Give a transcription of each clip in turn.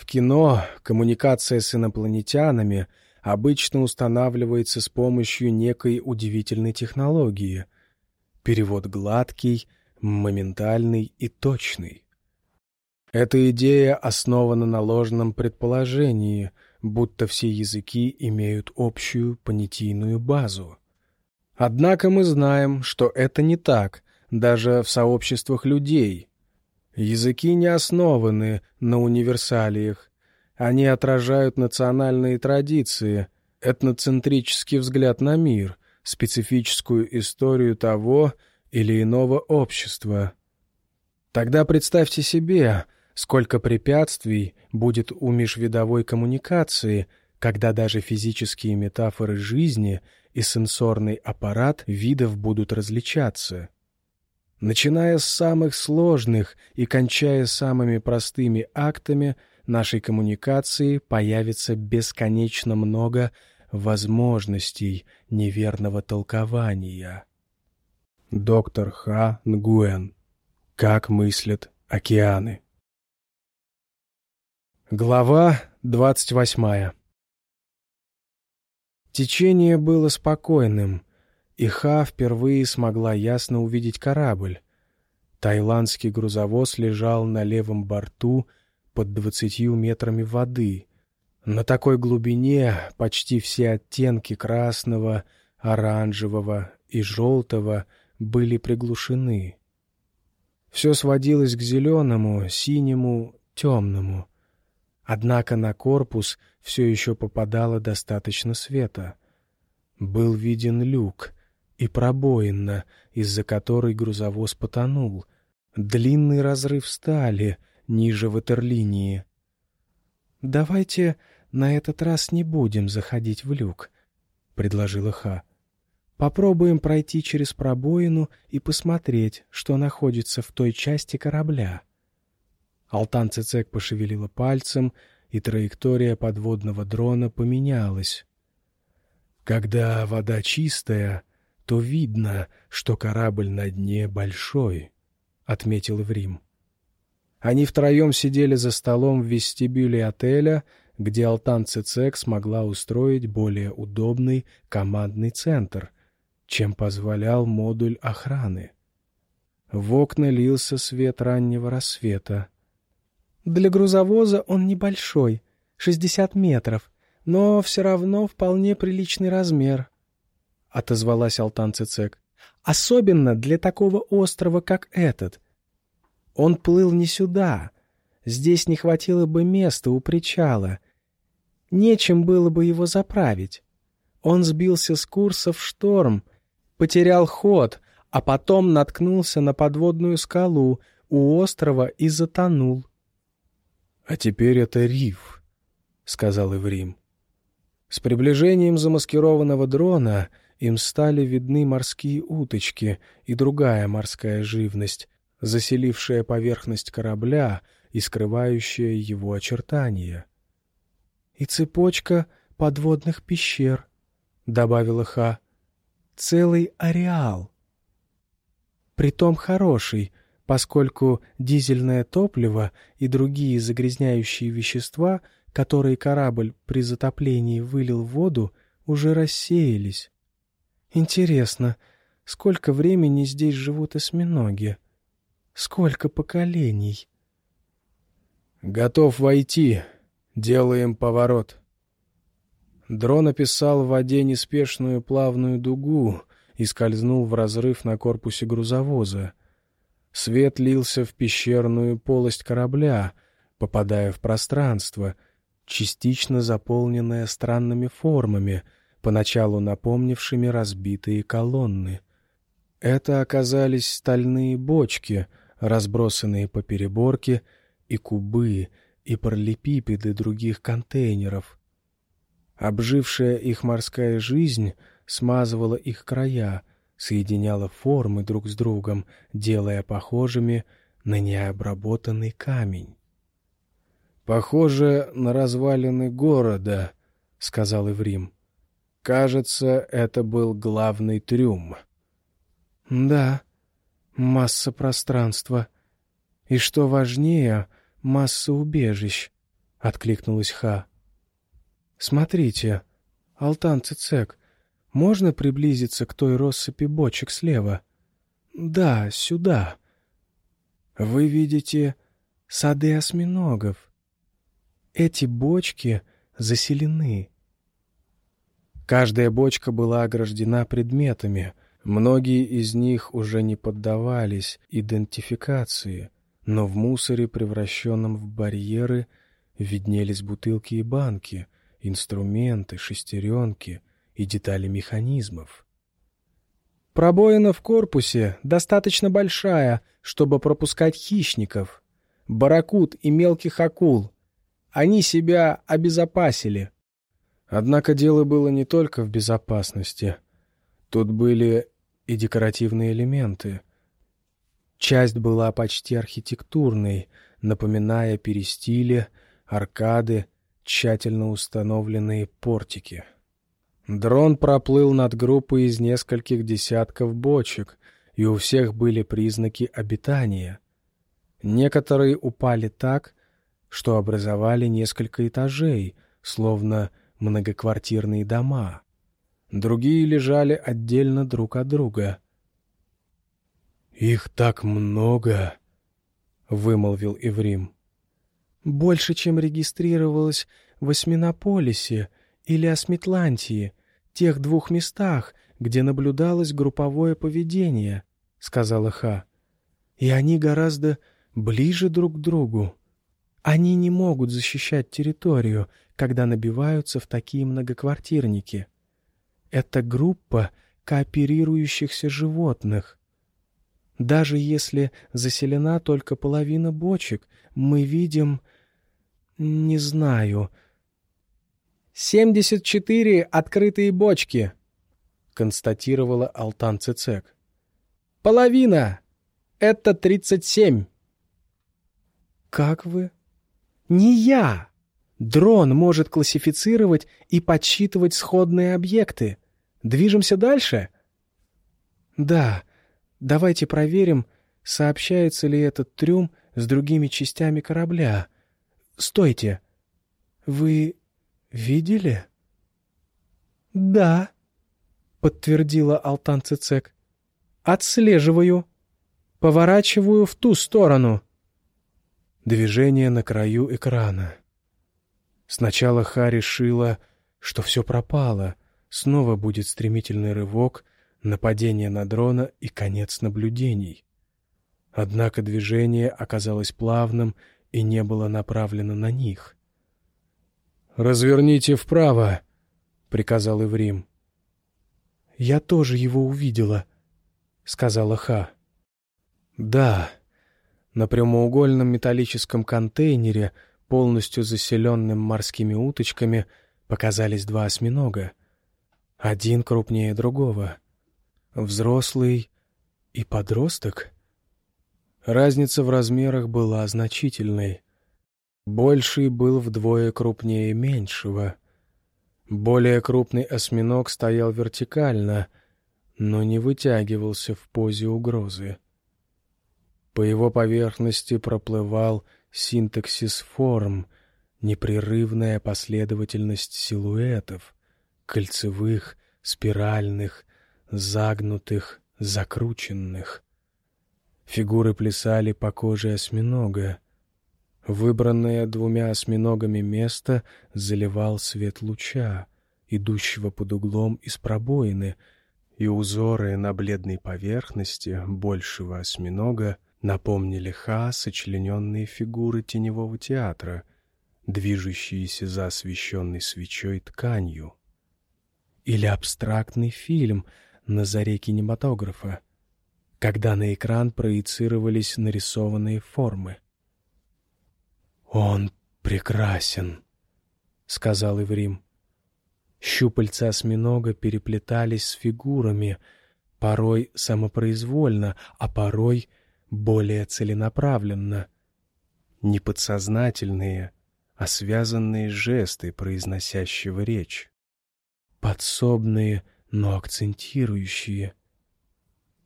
В кино коммуникация с инопланетянами обычно устанавливается с помощью некой удивительной технологии. Перевод гладкий, моментальный и точный. Эта идея основана на ложном предположении, будто все языки имеют общую понятийную базу. Однако мы знаем, что это не так, даже в сообществах людей. Языки не основаны на универсалиях. Они отражают национальные традиции, этноцентрический взгляд на мир, специфическую историю того или иного общества. Тогда представьте себе, сколько препятствий будет у межвидовой коммуникации, когда даже физические метафоры жизни и сенсорный аппарат видов будут различаться. Начиная с самых сложных и кончая самыми простыми актами нашей коммуникации появится бесконечно много возможностей неверного толкования. Доктор Ха Нгуэн. Как мыслят океаны. Глава двадцать восьмая Течение было спокойным, и Ха впервые смогла ясно увидеть корабль. Таиландский грузовоз лежал на левом борту под двадцатью метрами воды. На такой глубине почти все оттенки красного, оранжевого и желтого были приглушены. Все сводилось к зеленому, синему, темному. Однако на корпус все еще попадало достаточно света. Был виден люк и пробоина, из-за которой грузовоз потонул. Длинный разрыв стали ниже ватерлинии. «Давайте на этот раз не будем заходить в люк», — предложила Ха. «Попробуем пройти через пробоину и посмотреть, что находится в той части корабля». Алтан Цицек пошевелила пальцем, и траектория подводного дрона поменялась. Когда вода чистая, то видно, что корабль на дне большой, — отметил Врим. Они втроем сидели за столом в вестибюле отеля, где Алтан Цицек смогла устроить более удобный командный центр, чем позволял модуль охраны. В окна лился свет раннего рассвета. Для грузовоза он небольшой, 60 метров, но все равно вполне приличный размер, — отозвалась Алтан Цицек. Особенно для такого острова, как этот. Он плыл не сюда. Здесь не хватило бы места у причала. Нечем было бы его заправить. Он сбился с курса в шторм, потерял ход, а потом наткнулся на подводную скалу у острова и затонул. «А теперь это риф», — сказал Иврим. С приближением замаскированного дрона им стали видны морские уточки и другая морская живность, заселившая поверхность корабля и скрывающая его очертания. «И цепочка подводных пещер», — добавила Ха. «Целый ареал. Притом хороший, поскольку дизельное топливо и другие загрязняющие вещества, которые корабль при затоплении вылил в воду, уже рассеялись. Интересно, сколько времени здесь живут осьминоги? Сколько поколений? «Готов войти. Делаем поворот». Дрон описал в воде неспешную плавную дугу и скользнул в разрыв на корпусе грузовоза. Свет лился в пещерную полость корабля, попадая в пространство, частично заполненное странными формами, поначалу напомнившими разбитые колонны. Это оказались стальные бочки, разбросанные по переборке, и кубы, и параллелепипеды других контейнеров. Обжившая их морская жизнь смазывала их края — соединяла формы друг с другом, делая похожими на необработанный камень. «Похоже на развалины города», — сказал Иврим. «Кажется, это был главный трюм». «Да, масса пространства. И что важнее, масса убежищ», откликнулась Ха. «Смотрите, Алтан Цицек, можно приблизиться к той россыпи бочек слева?» «Да, сюда. Вы видите сады осьминогов. Эти бочки заселены. Каждая бочка была ограждена предметами. Многие из них уже не поддавались идентификации, но в мусоре, превращенном в барьеры, виднелись бутылки и банки, инструменты, шестеренки и детали механизмов. Пробоина в корпусе достаточно большая, чтобы пропускать хищников, барракуд и мелких акул. Они себя обезопасили. Однако дело было не только в безопасности. Тут были и декоративные элементы. Часть была почти архитектурной, напоминая перистили, аркады, тщательно установленные портики. Дрон проплыл над группой из нескольких десятков бочек, и у всех были признаки обитания. Некоторые упали так, что образовали несколько этажей, словно многоквартирные дома. Другие лежали отдельно друг от друга. «Их так много!» — вымолвил Иврим. «Больше, чем регистрировалось в Осьминополисе или Осметлантии, тех двух местах, где наблюдалось групповое поведение», — сказала Ха. «И они гораздо ближе друг к другу. Они не могут защищать территорию, когда набиваются в такие многоквартирники. Это группа кооперирующихся животных. Даже если заселена только половина бочек, мы видим... Не знаю. «Семьдесят четыре открытые бочки», — констатировала Алтан Цицек. «Половина! Это тридцать семь!» «Как вы?» «Не я!» Дрон может классифицировать и подсчитывать сходные объекты. Движемся дальше? Да. Давайте проверим, сообщается ли этот трюм с другими частями корабля. Стойте. Вы видели? Да, подтвердила Алтан Цицек. Отслеживаю. Поворачиваю в ту сторону. Движение на краю экрана. Сначала Ха решила, что все пропало, снова будет стремительный рывок, нападение на дрона и конец наблюдений. Однако движение оказалось плавным и не было направлено на них. «Разверните вправо!» — приказал Иврим. «Я тоже его увидела», — сказала Ха. «Да». На прямоугольном металлическом контейнере — полностью заселенным морскими уточками, показались два осьминога. Один крупнее другого. Взрослый и подросток. Разница в размерах была значительной. Больший был вдвое крупнее меньшего. Более крупный осьминог стоял вертикально, но не вытягивался в позе угрозы. По его поверхности проплывал синтаксис форм, непрерывная последовательность силуэтов, кольцевых, спиральных, загнутых, закрученных. Фигуры плясали по коже осьминога. Выбранное двумя осьминогами место заливал свет луча, идущего под углом из пробоины, и узоры на бледной поверхности большего осьминога напомнили Ха сочлененные фигуры теневого театра, движущиеся за освещенной свечой тканью. Или абстрактный фильм на заре кинематографа, когда на экран проецировались нарисованные формы. «Он прекрасен», — сказал Иврим. Щупальца осьминога переплетались с фигурами, порой самопроизвольно, а порой — более целенаправленно. Не подсознательные, а связанные жесты произносящего речь. Подсобные, но акцентирующие.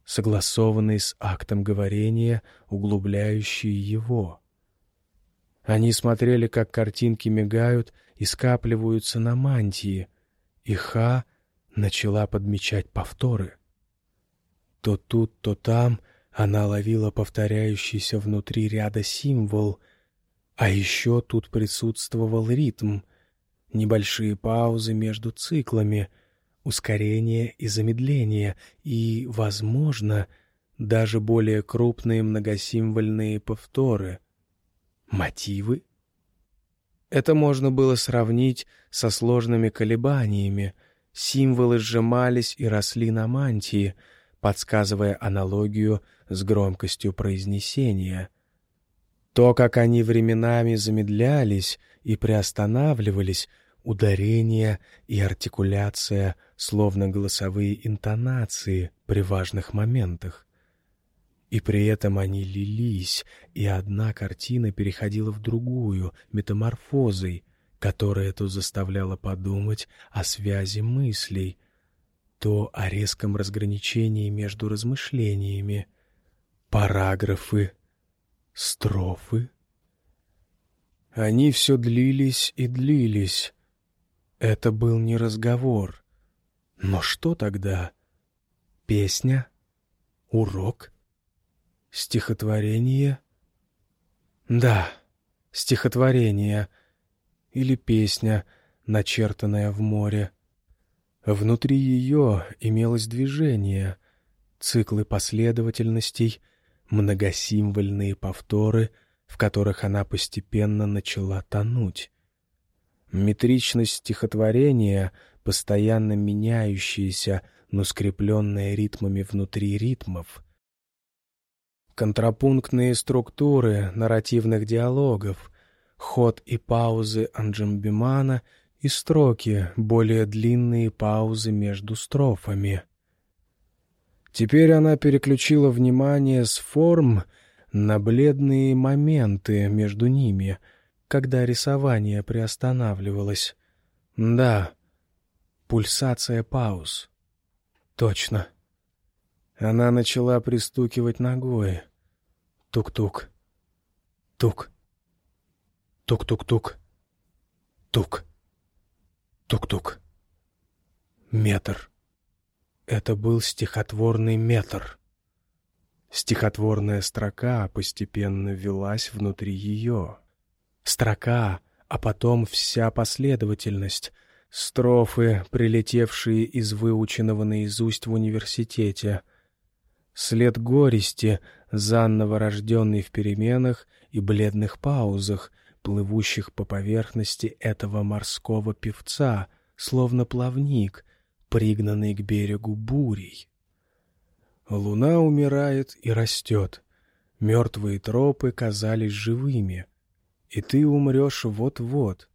Согласованные с актом говорения, углубляющие его. Они смотрели, как картинки мигают и скапливаются на мантии, и Ха начала подмечать повторы. То тут, то там она ловила повторяющийся внутри ряда символ, а еще тут присутствовал ритм, небольшие паузы между циклами, ускорение и замедление, и, возможно, даже более крупные многосимвольные повторы. Мотивы? Это можно было сравнить со сложными колебаниями. Символы сжимались и росли на мантии, подсказывая аналогию с громкостью произнесения. То, как они временами замедлялись и приостанавливались, ударение и артикуляция, словно голосовые интонации при важных моментах. И при этом они лились, и одна картина переходила в другую, метаморфозой, которая то заставляла подумать о связи мыслей, то о резком разграничении между размышлениями. Параграфы, строфы. Они все длились и длились. Это был не разговор. Но что тогда? Песня? Урок? Стихотворение? Да, стихотворение. Или песня, начертанная в море. Внутри ее имелось движение, циклы последовательностей, многосимвольные повторы, в которых она постепенно начала тонуть. Метричность стихотворения, постоянно меняющаяся, но скрепленная ритмами внутри ритмов — контрапунктные структуры нарративных диалогов, ход и паузы Анджамбимана и строки, более длинные паузы между строфами. Теперь она переключила внимание с форм на бледные моменты между ними, когда рисование приостанавливалось. Да, пульсация пауз. Точно. Она начала пристукивать ногой. Тук-тук. Тук. Тук-тук-тук. Тук. Тук-тук. Метр. Это был стихотворный метр. Стихотворная строка постепенно велась внутри ее. Строка, а потом вся последовательность, строфы, прилетевшие из выученного наизусть в университете — След горести, заново рожденный в переменах и бледных паузах, плывущих по поверхности этого морского певца, словно плавник, пригнанный к берегу бурей. Луна умирает и растет. Мертвые тропы казались живыми. И ты умрешь вот-вот,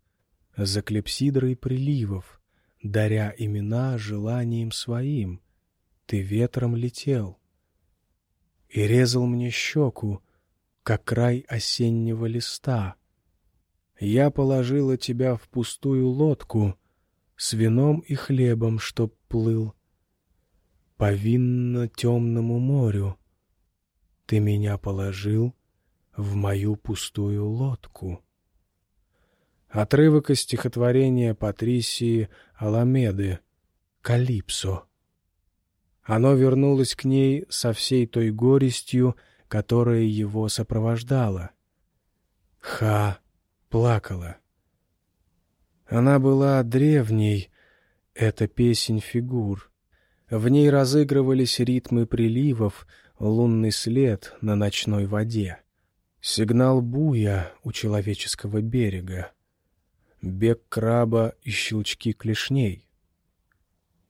за клепсидрой приливов, даря имена желанием своим. Ты ветром летел, и резал мне щеку, как край осеннего листа. Я положила тебя в пустую лодку с вином и хлебом, чтоб плыл. Повинно темному морю ты меня положил в мою пустую лодку. Отрывок из стихотворения Патрисии Аламеды «Калипсо». Оно вернулось к ней со всей той горестью, которая его сопровождала. Ха плакала. Она была древней, это песень фигур. В ней разыгрывались ритмы приливов, лунный след на ночной воде, сигнал буя у человеческого берега, бег краба и щелчки клешней.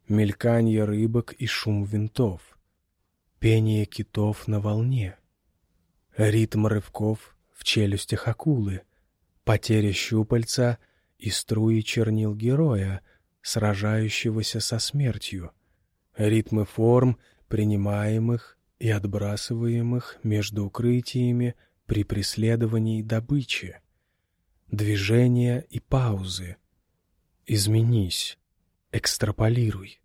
Мельканье рыбок и шум винтов, пение китов на волне, ритм рывков в челюстях акулы, потеря щупальца и струи чернил героя, сражающегося со смертью, ритмы форм, принимаемых и отбрасываемых между укрытиями при преследовании добычи, движения и паузы. Изменись, экстраполируй.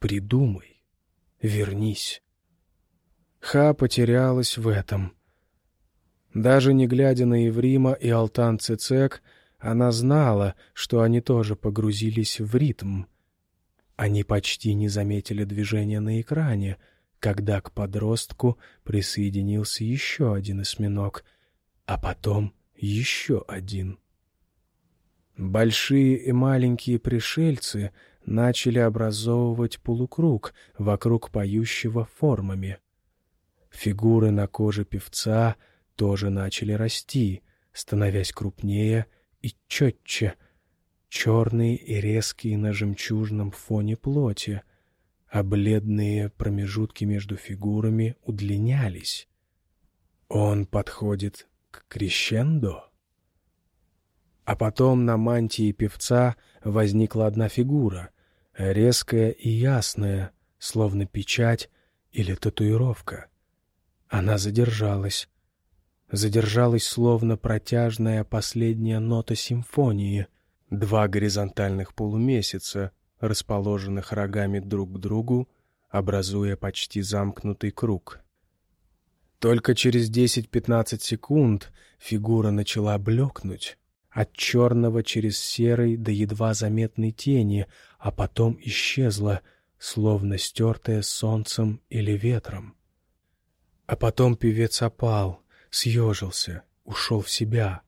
Придумай. Вернись. Ха потерялась в этом. Даже не глядя на Еврима и Алтан Цицек, она знала, что они тоже погрузились в ритм. Они почти не заметили движения на экране, когда к подростку присоединился еще один осьминог, а потом еще один. Большие и маленькие пришельцы начали образовывать полукруг вокруг поющего формами. Фигуры на коже певца тоже начали расти, становясь крупнее и четче, черные и резкие на жемчужном фоне плоти, а бледные промежутки между фигурами удлинялись. Он подходит к крещендо. А потом на мантии певца возникла одна фигура, резкая и ясная, словно печать или татуировка. Она задержалась. Задержалась, словно протяжная последняя нота симфонии. Два горизонтальных полумесяца, расположенных рогами друг к другу, образуя почти замкнутый круг. Только через 10-15 секунд фигура начала блекнуть, от черного через серый до едва заметной тени, а потом исчезла, словно стертая солнцем или ветром. А потом певец опал, съежился, ушел в себя.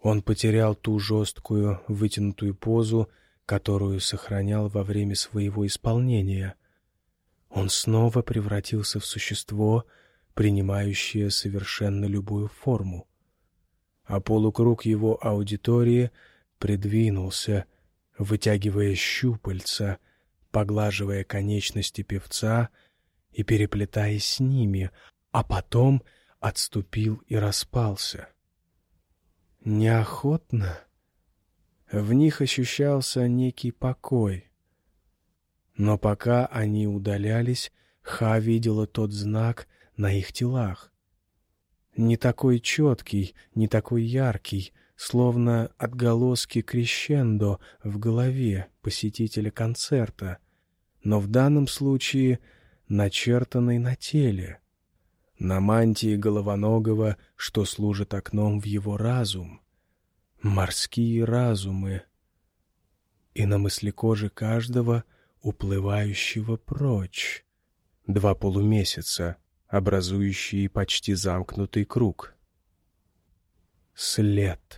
Он потерял ту жесткую, вытянутую позу, которую сохранял во время своего исполнения. Он снова превратился в существо, принимающее совершенно любую форму. А полукруг его аудитории придвинулся, вытягивая щупальца, поглаживая конечности певца и переплетаясь с ними, а потом отступил и распался. Неохотно. В них ощущался некий покой. Но пока они удалялись, Ха видела тот знак на их телах. Не такой четкий, не такой яркий, словно отголоски крещендо в голове посетителя концерта, но в данном случае начертанный на теле на мантии головоногого, что служит окном в его разум. Морские разумы. И на мыслекоже каждого, уплывающего прочь. Два полумесяца, образующие почти замкнутый круг. След.